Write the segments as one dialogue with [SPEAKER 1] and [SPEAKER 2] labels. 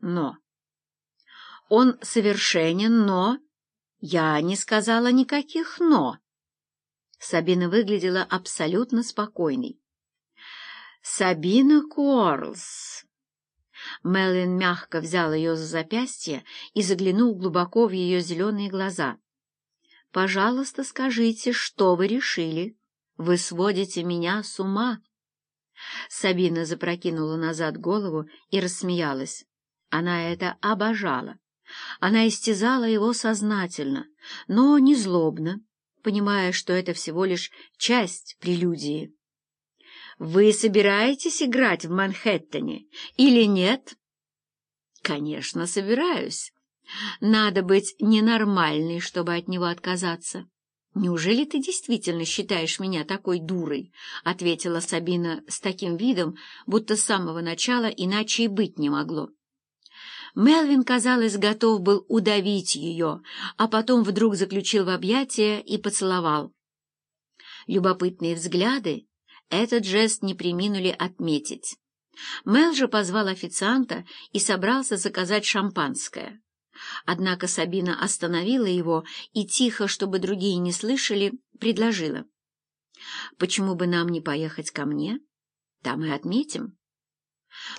[SPEAKER 1] «но». Он совершенен, но... Я не сказала никаких «но». Сабина выглядела абсолютно спокойной. «Сабина Куорлс». Мелвин мягко взял ее за запястье и заглянул глубоко в ее зеленые глаза. «Пожалуйста, скажите, что вы решили? Вы сводите меня с ума». Сабина запрокинула назад голову и рассмеялась. Она это обожала. Она истязала его сознательно, но не злобно, понимая, что это всего лишь часть прелюдии. «Вы собираетесь играть в Манхэттене или нет?» «Конечно, собираюсь. Надо быть ненормальной, чтобы от него отказаться». «Неужели ты действительно считаешь меня такой дурой?» — ответила Сабина с таким видом, будто с самого начала иначе и быть не могло. Мелвин, казалось, готов был удавить ее, а потом вдруг заключил в объятия и поцеловал. Любопытные взгляды этот жест не приминули отметить. Мел же позвал официанта и собрался заказать шампанское. Однако Сабина остановила его и тихо, чтобы другие не слышали, предложила. «Почему бы нам не поехать ко мне? Там и отметим».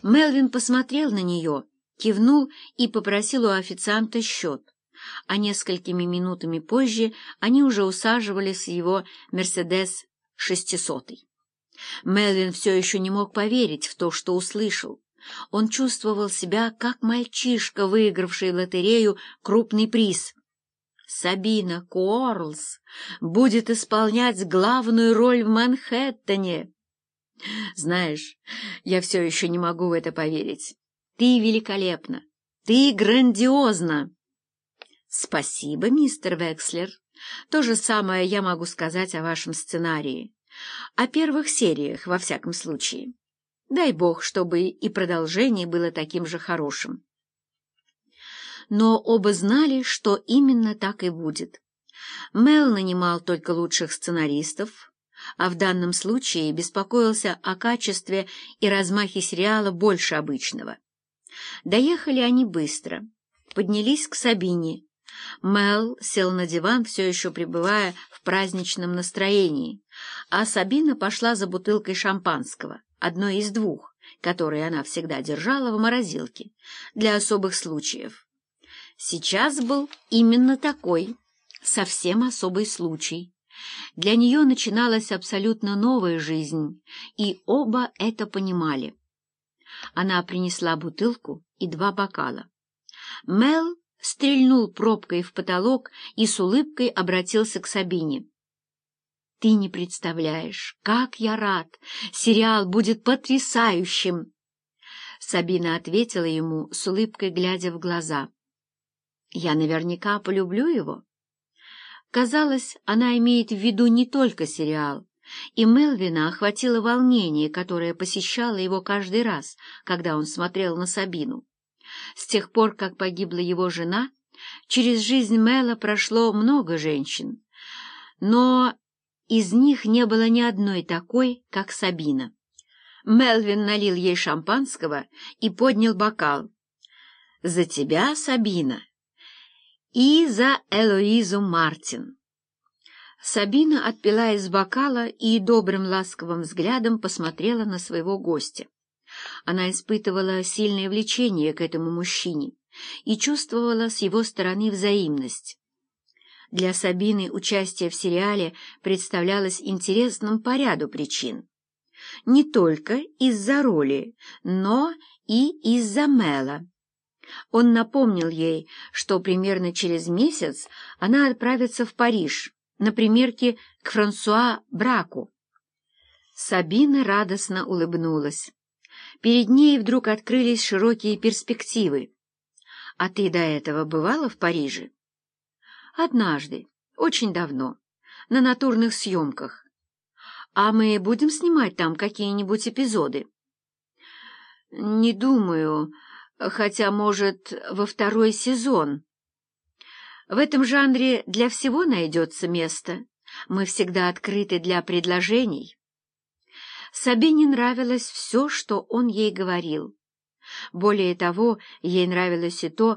[SPEAKER 1] Мелвин посмотрел на нее кивнул и попросил у официанта счет, а несколькими минутами позже они уже усаживались в его «Мерседес» шестисотый. Мелвин все еще не мог поверить в то, что услышал. Он чувствовал себя как мальчишка, выигравший в лотерею крупный приз. Сабина Корлс будет исполнять главную роль в Манхэттене. Знаешь, я все еще не могу в это поверить. Ты великолепна! Ты грандиозна!» «Спасибо, мистер Векслер. То же самое я могу сказать о вашем сценарии. О первых сериях, во всяком случае. Дай бог, чтобы и продолжение было таким же хорошим». Но оба знали, что именно так и будет. Мел нанимал только лучших сценаристов, а в данном случае беспокоился о качестве и размахе сериала больше обычного. Доехали они быстро, поднялись к Сабине. Мел сел на диван, все еще пребывая в праздничном настроении, а Сабина пошла за бутылкой шампанского, одной из двух, которые она всегда держала в морозилке, для особых случаев. Сейчас был именно такой, совсем особый случай. Для нее начиналась абсолютно новая жизнь, и оба это понимали. Она принесла бутылку и два бокала. Мел стрельнул пробкой в потолок и с улыбкой обратился к Сабине. «Ты не представляешь, как я рад! Сериал будет потрясающим!» Сабина ответила ему с улыбкой, глядя в глаза. «Я наверняка полюблю его». Казалось, она имеет в виду не только сериал, и Мелвина охватило волнение, которое посещало его каждый раз, когда он смотрел на Сабину. С тех пор, как погибла его жена, через жизнь Мела прошло много женщин, но из них не было ни одной такой, как Сабина. Мелвин налил ей шампанского и поднял бокал. «За тебя, Сабина!» и за Элоизу Мартин. Сабина отпила из бокала и добрым ласковым взглядом посмотрела на своего гостя. Она испытывала сильное влечение к этому мужчине и чувствовала с его стороны взаимность. Для Сабины участие в сериале представлялось интересным по ряду причин. Не только из-за роли, но и из-за Мэла. Он напомнил ей, что примерно через месяц она отправится в Париж, на примерке к Франсуа Браку. Сабина радостно улыбнулась. Перед ней вдруг открылись широкие перспективы. «А ты до этого бывала в Париже?» «Однажды, очень давно, на натурных съемках. А мы будем снимать там какие-нибудь эпизоды?» «Не думаю, хотя, может, во второй сезон». В этом жанре для всего найдется место. Мы всегда открыты для предложений. Сабине нравилось все, что он ей говорил. Более того, ей нравилось и то,